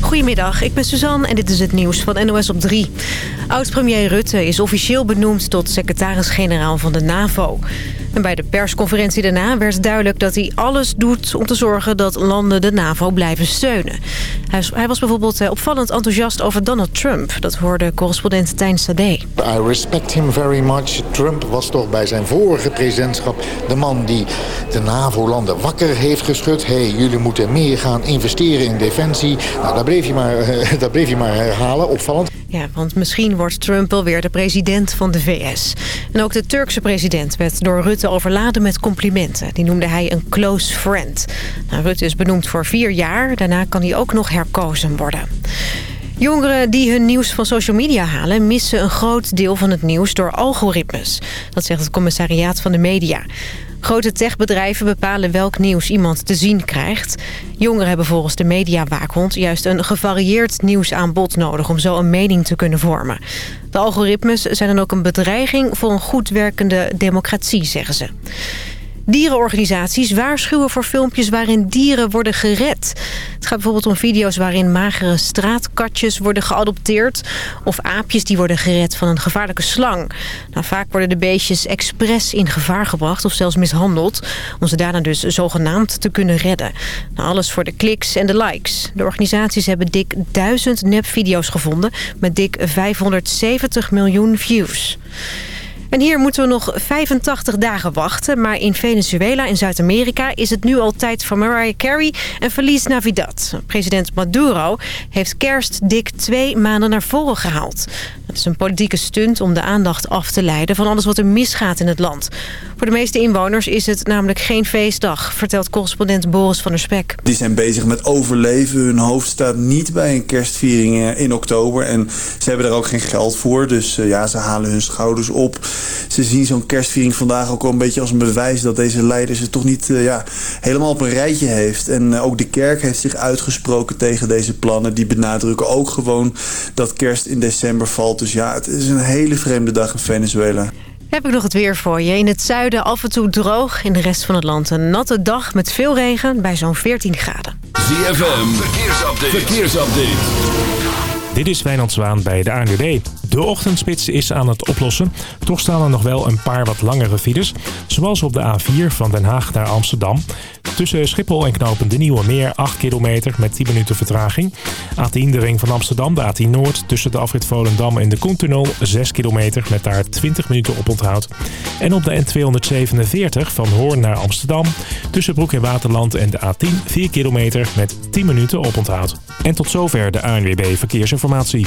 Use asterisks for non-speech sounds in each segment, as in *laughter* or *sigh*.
Goedemiddag, ik ben Suzanne en dit is het nieuws van NOS op 3. Oud-premier Rutte is officieel benoemd tot secretaris-generaal van de NAVO. En bij de persconferentie daarna werd duidelijk dat hij alles doet... om te zorgen dat landen de NAVO blijven steunen. Hij was bijvoorbeeld eh, opvallend enthousiast over Donald Trump. Dat hoorde correspondent Tijn Sade. I respect him very much. Trump was toch bij zijn vorige presidentschap... de man die de NAVO-landen wakker heeft geschud. hey, jullie moeten meer gaan investeren in defensie. Nou, daar bleef je maar, *laughs* daar bleef je maar herhalen. Opvallend. Ja, want misschien wordt Trump wel weer de president van de VS. En ook de Turkse president werd door Rutte overladen met complimenten. Die noemde hij een close friend. Nou, Rutte is benoemd voor vier jaar. Daarna kan hij ook nog herkozen worden. Jongeren die hun nieuws van social media halen... missen een groot deel van het nieuws door algoritmes. Dat zegt het commissariaat van de media. Grote techbedrijven bepalen welk nieuws iemand te zien krijgt. Jongeren hebben volgens de mediawaakhond juist een gevarieerd nieuwsaanbod nodig... om zo een mening te kunnen vormen. De algoritmes zijn dan ook een bedreiging voor een goed werkende democratie, zeggen ze. Dierenorganisaties waarschuwen voor filmpjes waarin dieren worden gered. Het gaat bijvoorbeeld om video's waarin magere straatkatjes worden geadopteerd... of aapjes die worden gered van een gevaarlijke slang. Nou, vaak worden de beestjes expres in gevaar gebracht of zelfs mishandeld... om ze daarna dus zogenaamd te kunnen redden. Nou, alles voor de kliks en de likes. De organisaties hebben dik duizend nepvideo's gevonden... met dik 570 miljoen views. En hier moeten we nog 85 dagen wachten. Maar in Venezuela en Zuid-Amerika is het nu al tijd voor Mariah Carey en Feliz Navidad. President Maduro heeft kerst dik twee maanden naar voren gehaald. Het is een politieke stunt om de aandacht af te leiden van alles wat er misgaat in het land. Voor de meeste inwoners is het namelijk geen feestdag, vertelt correspondent Boris van der Spek. Die zijn bezig met overleven. Hun hoofd staat niet bij een kerstviering eh, in oktober. En ze hebben er ook geen geld voor. Dus eh, ja, ze halen hun schouders op. Ze zien zo'n kerstviering vandaag ook wel een beetje als een bewijs... dat deze leider ze toch niet uh, ja, helemaal op een rijtje heeft. En ook de kerk heeft zich uitgesproken tegen deze plannen. Die benadrukken ook gewoon dat kerst in december valt. Dus ja, het is een hele vreemde dag in Venezuela. Heb ik nog het weer voor je. In het zuiden af en toe droog. In de rest van het land een natte dag met veel regen bij zo'n 14 graden. ZFM, verkeersupdate. verkeersupdate. Dit is Wijnand Zwaan bij de ANWB. De ochtendspits is aan het oplossen. Toch staan er nog wel een paar wat langere files. Zoals op de A4 van Den Haag naar Amsterdam. Tussen Schiphol en Knopen de Nieuwe Meer 8 kilometer met 10 minuten vertraging. A10 de ring van Amsterdam, de A10 Noord. Tussen de afrit Volendam en de Koentunnel 6 kilometer met daar 20 minuten op onthoud. En op de N247 van Hoorn naar Amsterdam. Tussen Broek en Waterland en de A10 4 kilometer met 10 minuten op onthoud. En tot zover de ANWB Verkeersinformatie.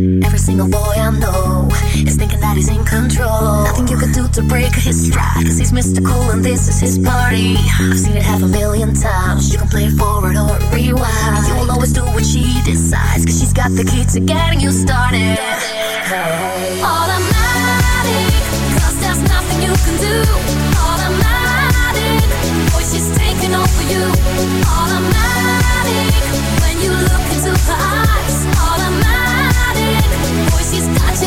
Every single boy I know is thinking that he's in control. Nothing you can do to break his stride, cause he's Mr. Cool and this is his party. I've seen it half a million times. You can play forward or rewind. You will always do what she decides, cause she's got the key to getting you started. Automatic, cause there's nothing you can do. Automatic, boy, she's taking over you. Automatic, when you look into her eyes.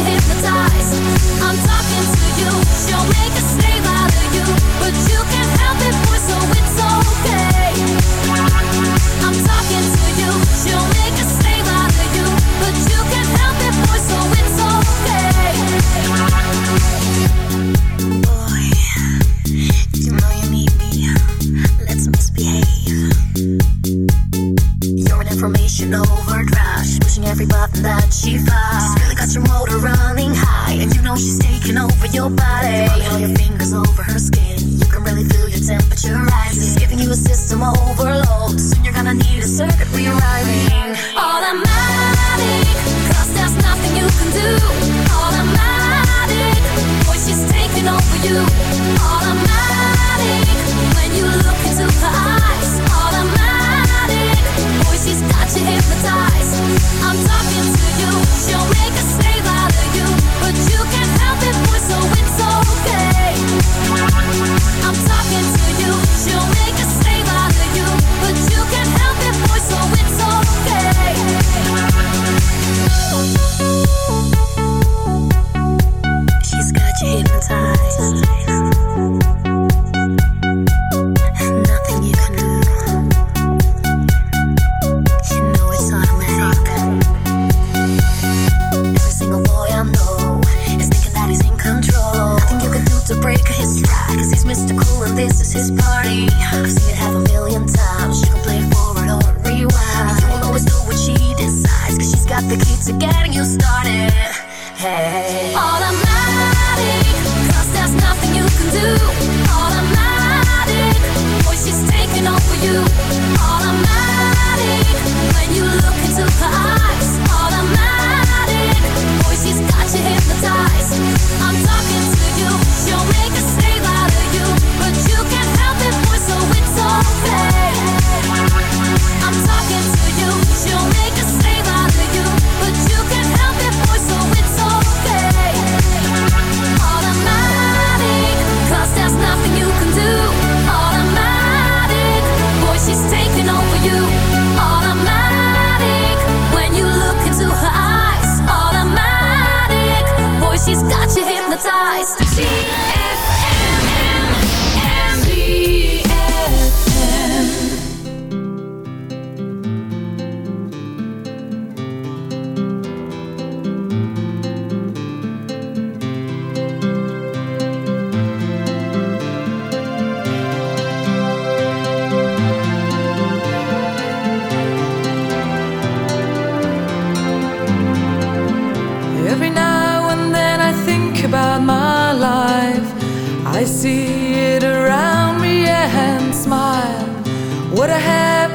I'm talking to you, she'll make a slave out of you, but you can't help it, boy, so it's okay. I'm talking to you, she'll make a slave out of you, but you can't help it, boy, so it's okay. Boy, you know you need me. Let's misbehave. You're an information overdrive. Pushing every button that she finds got your motor running high, and you know she's taking over your body. All your fingers over her skin, you can really feel your temperature rising. She's giving you a system overload. Soon you're gonna need a circuit rewriting. Automatic, cause there's nothing you can do.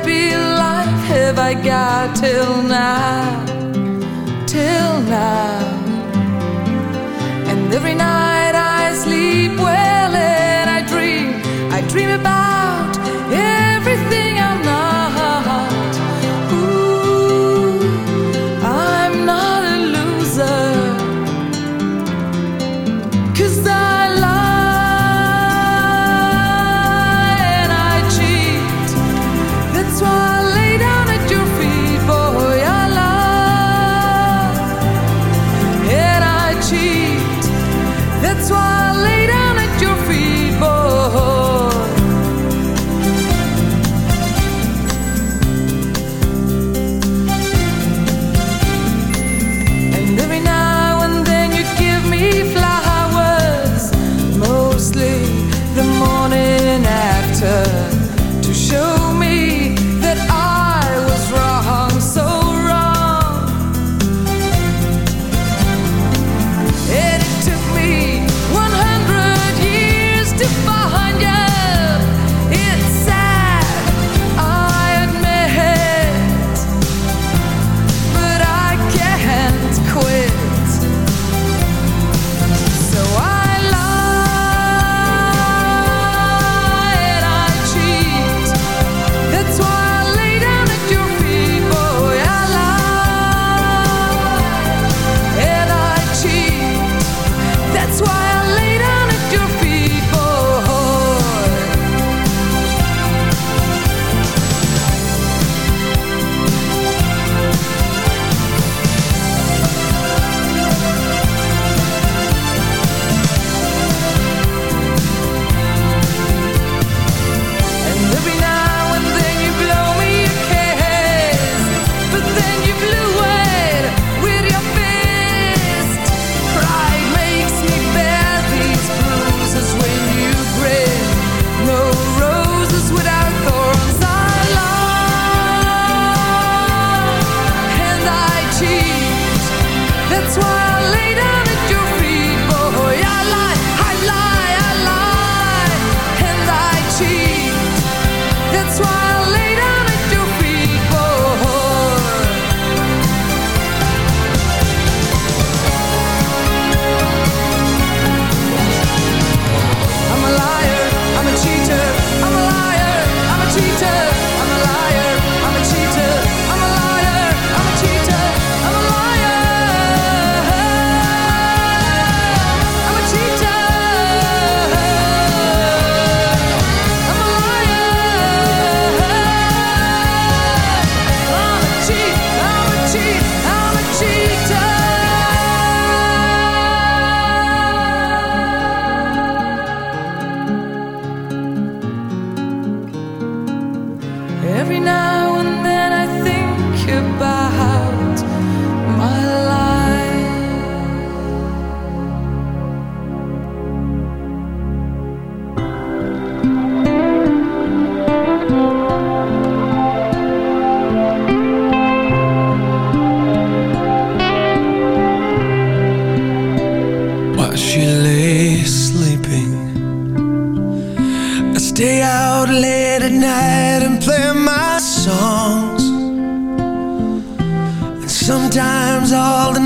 happy life have I got till now, till now? And every night I sleep well and I dream, I dream about.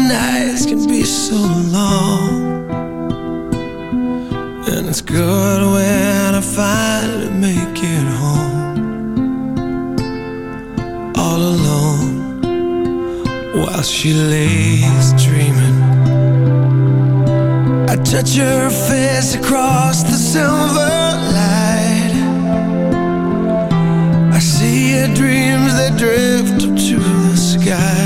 nights can be so long. And it's good when I finally make it home. All alone While she lays dreaming. I touch her face across the silver light. I see her dreams that drift up to the sky.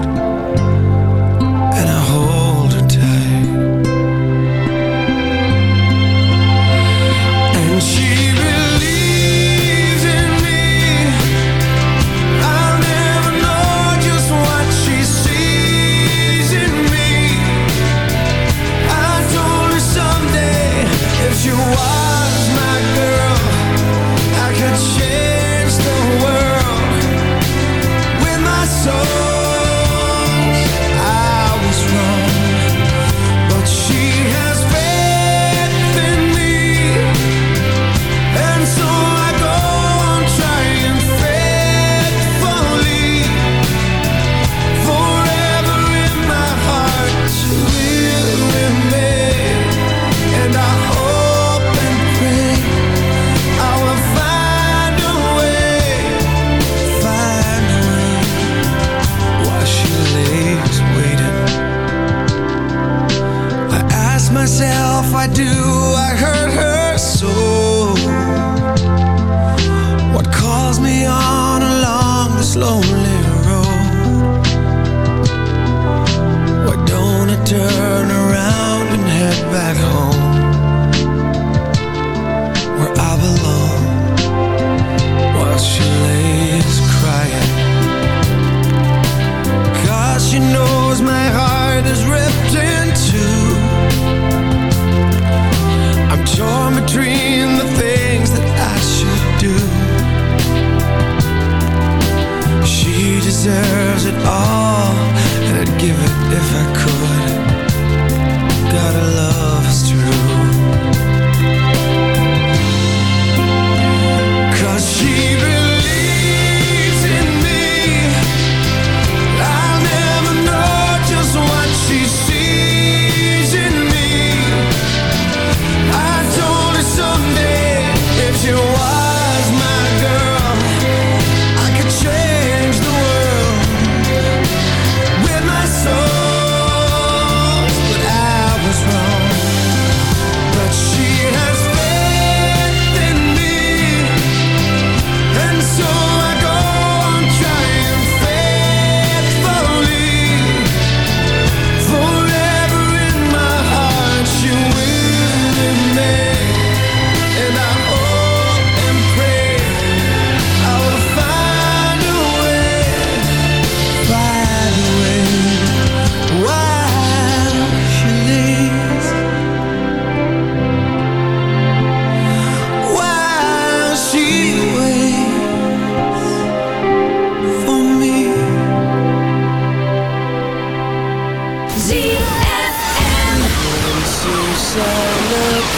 lonely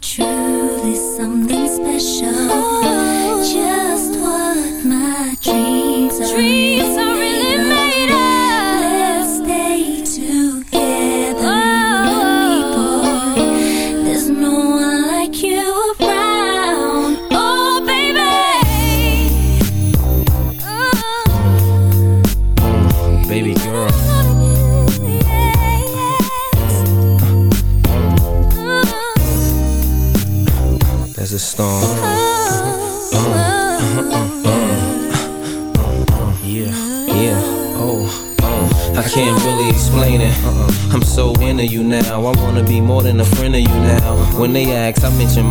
truly something special.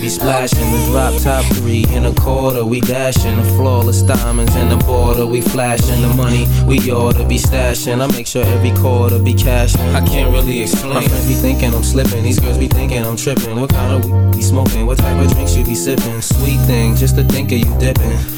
Be splashing. The drop top three in a quarter, we dashing. The flawless diamonds in the border, we flashing. The money we oughta be stashing. I make sure every quarter be cashing. I can't really explain. My friends be thinking I'm slipping, these girls be thinking I'm tripping. What kind of weed be smoking? What type of drinks you be sipping? Sweet thing, just to think of you dipping.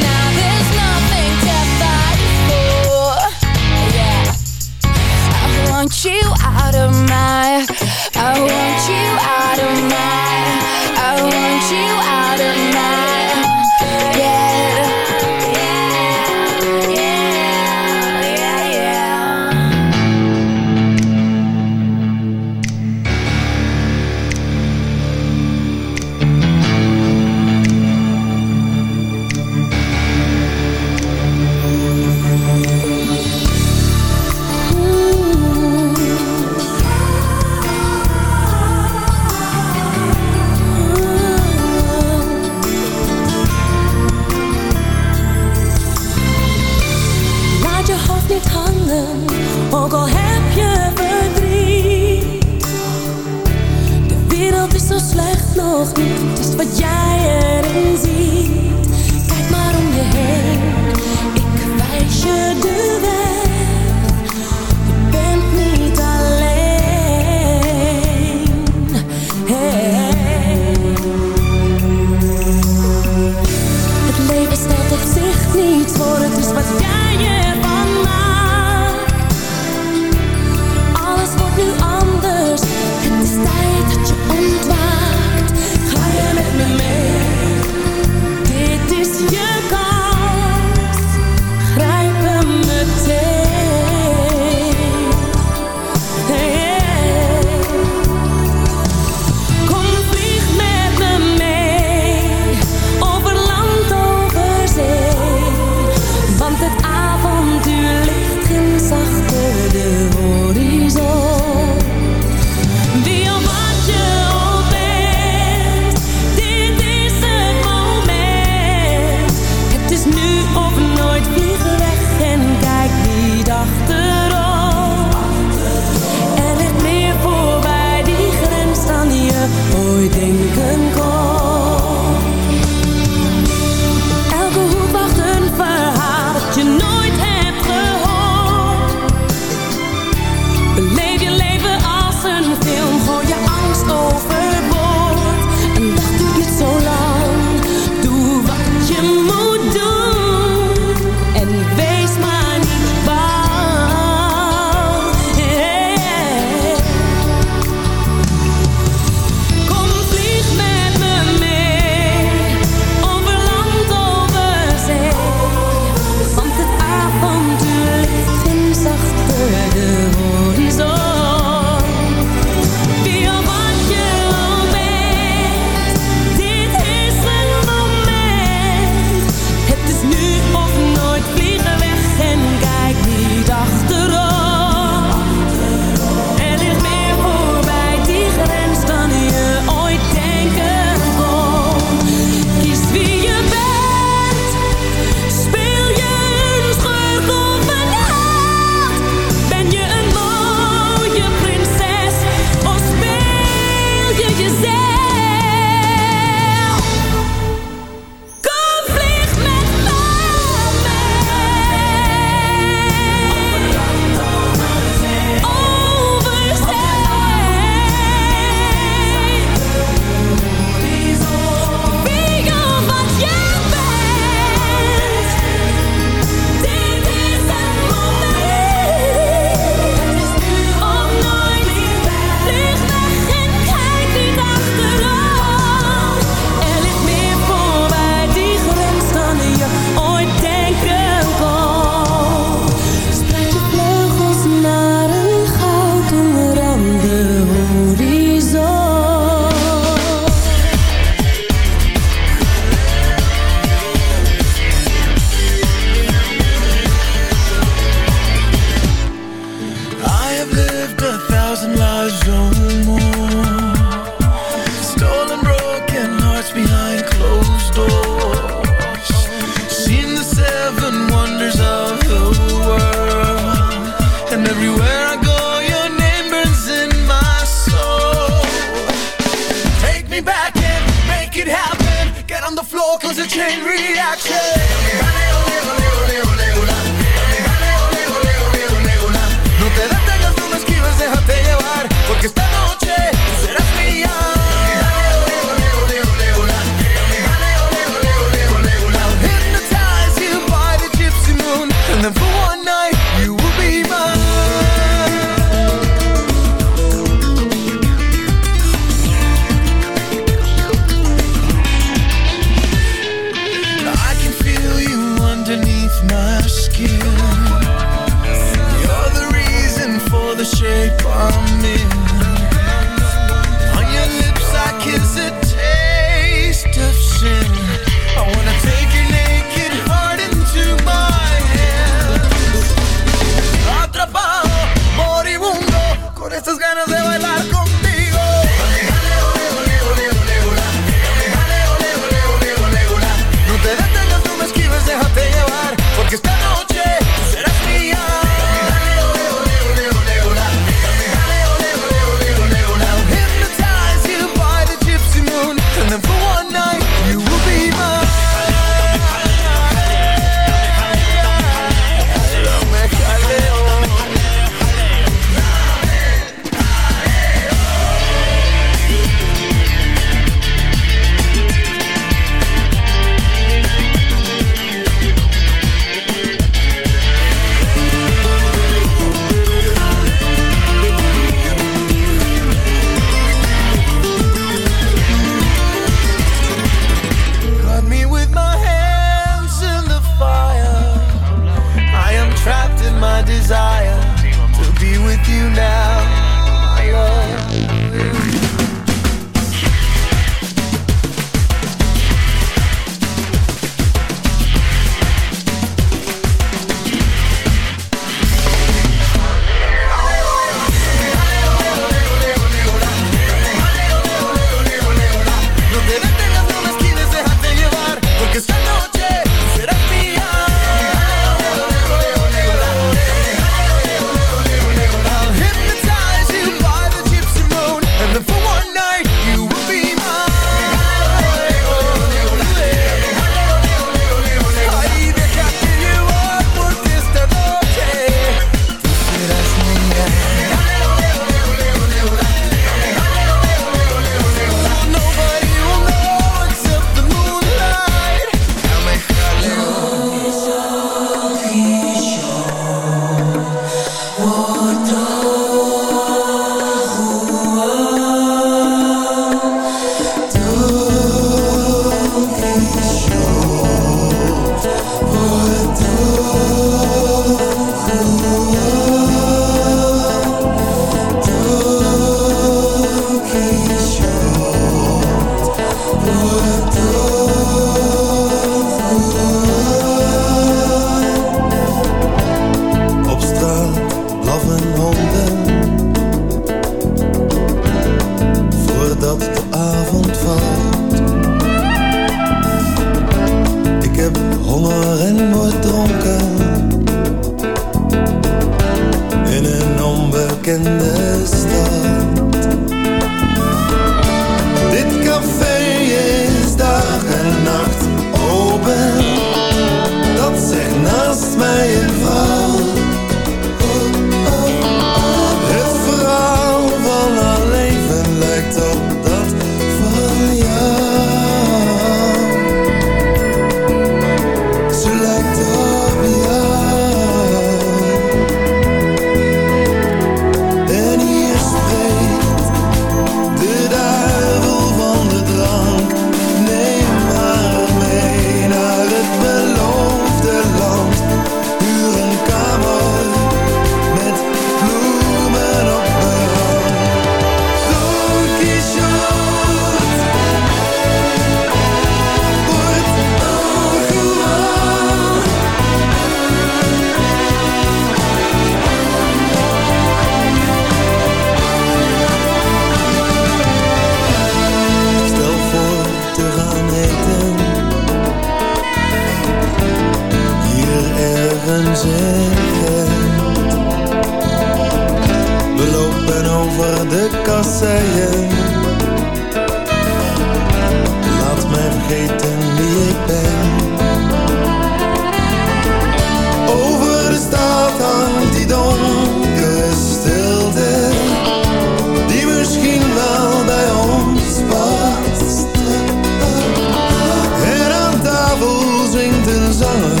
zingt een zanger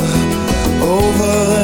over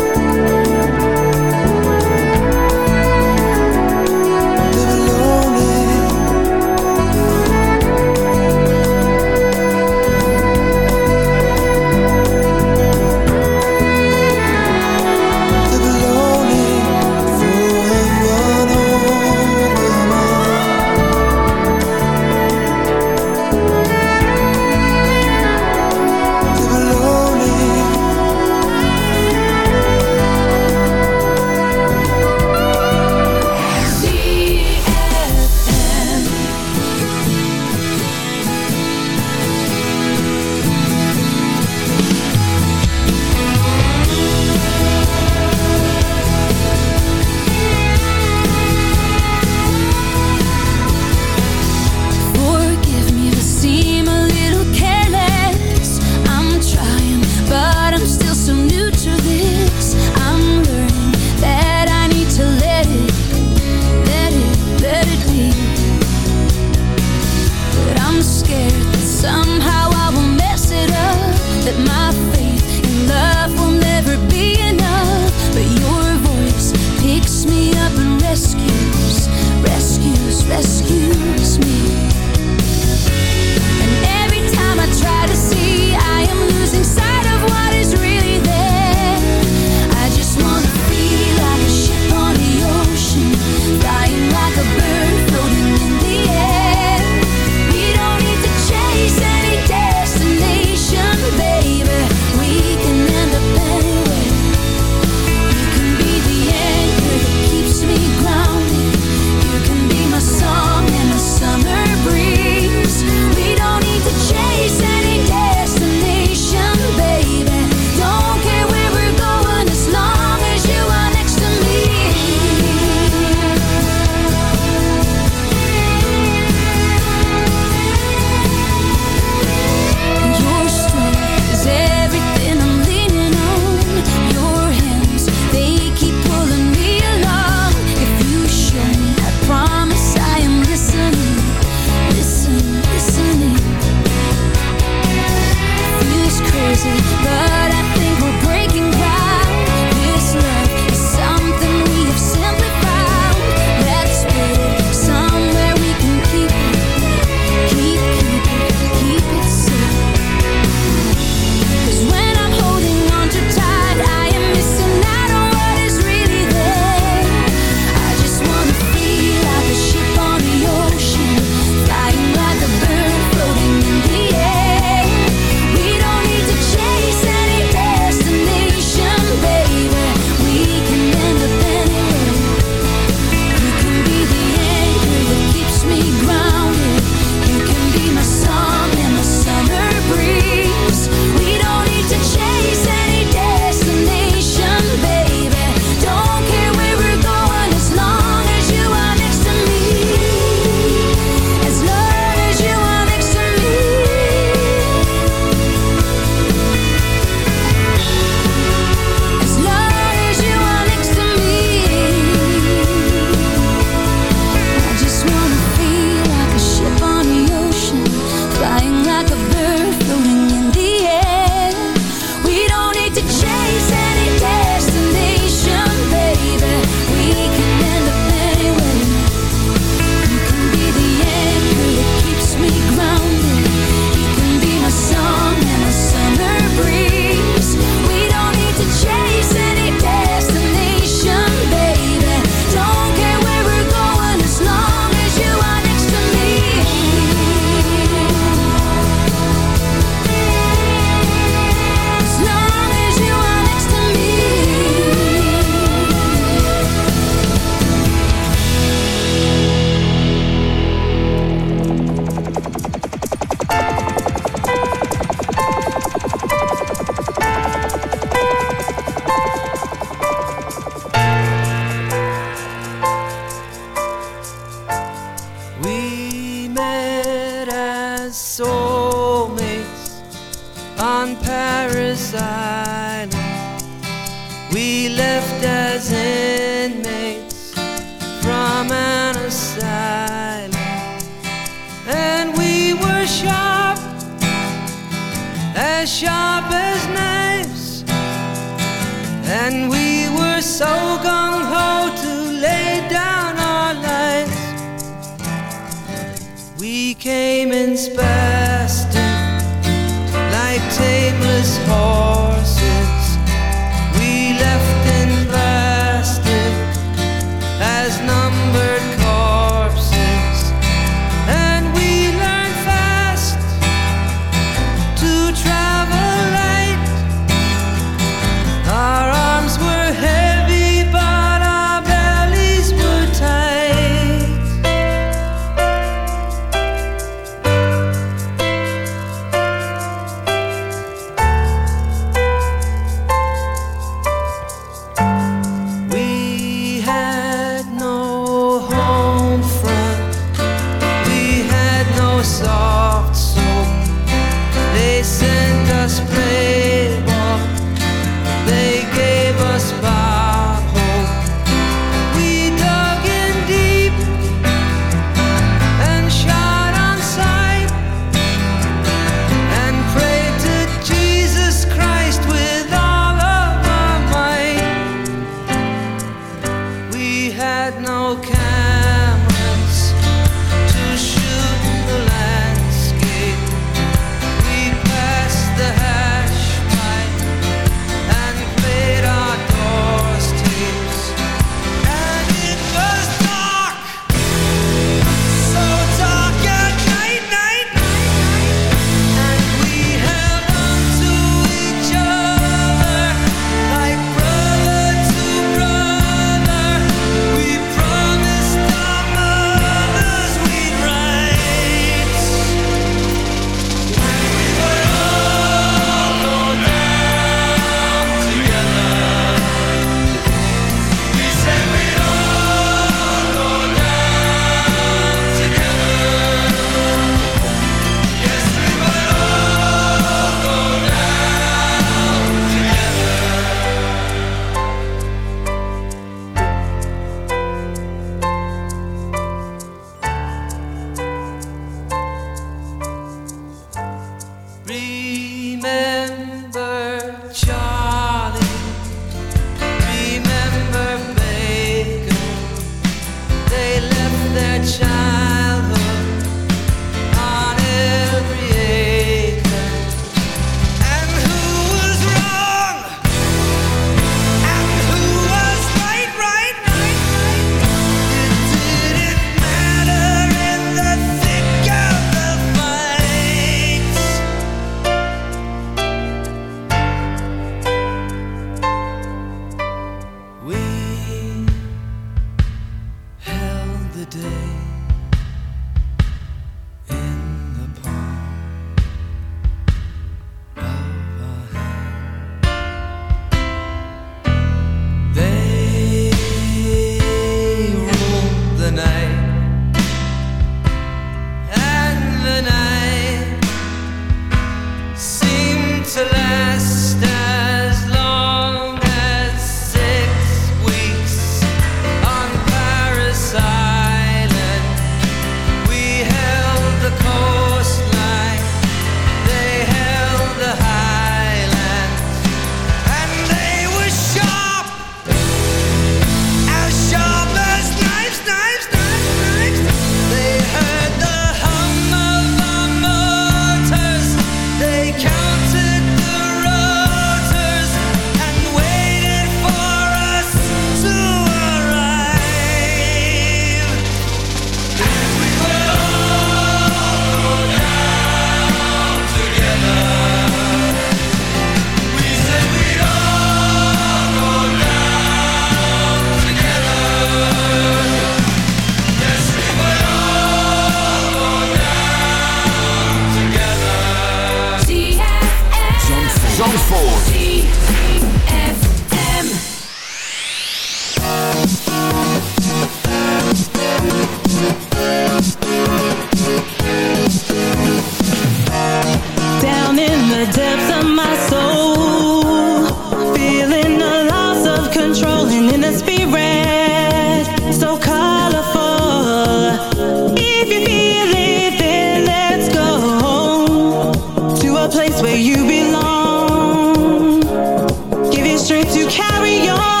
carry on.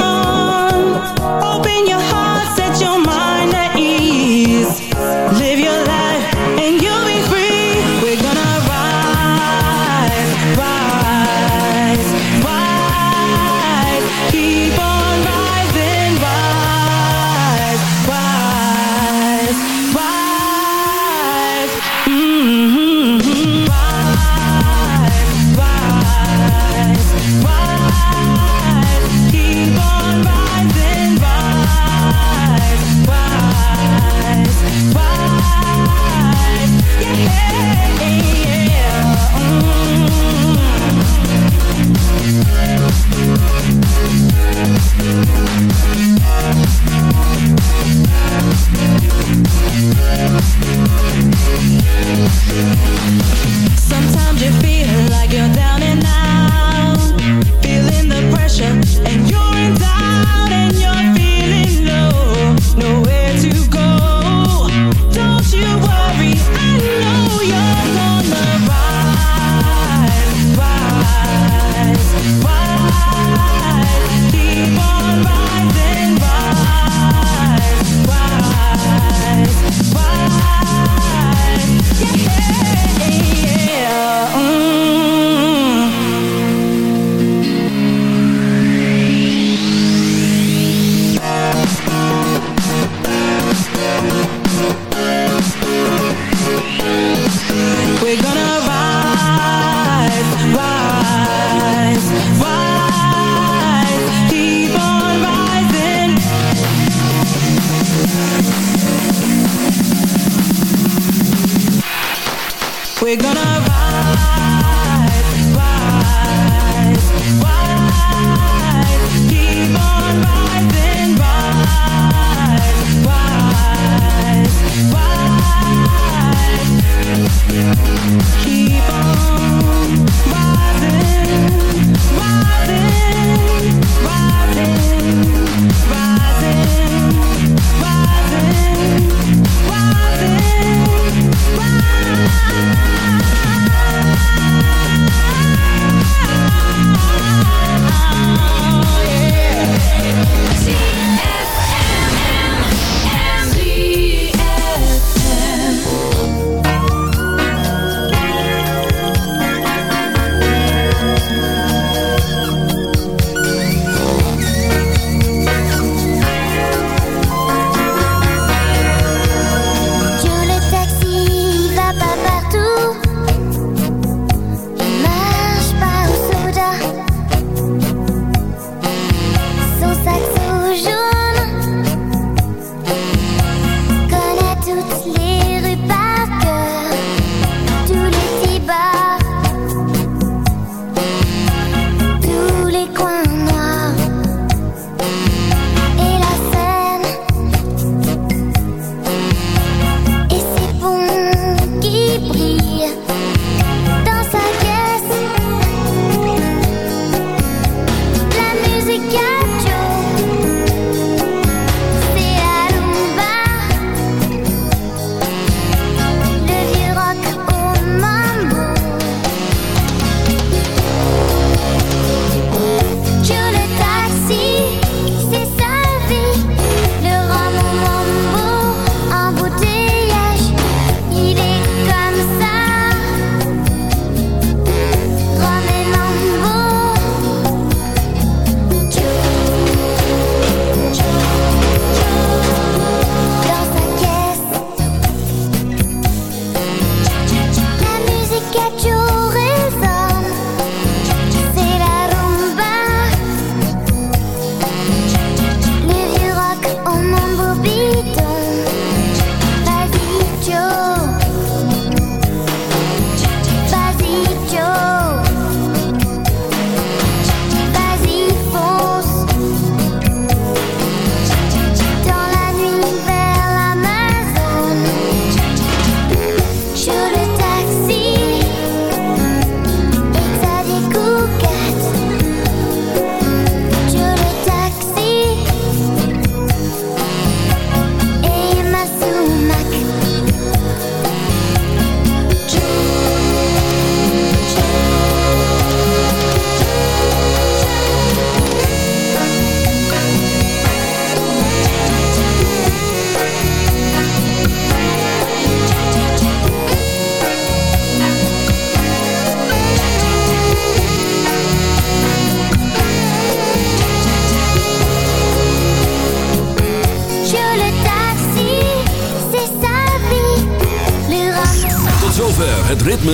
We're gonna ride.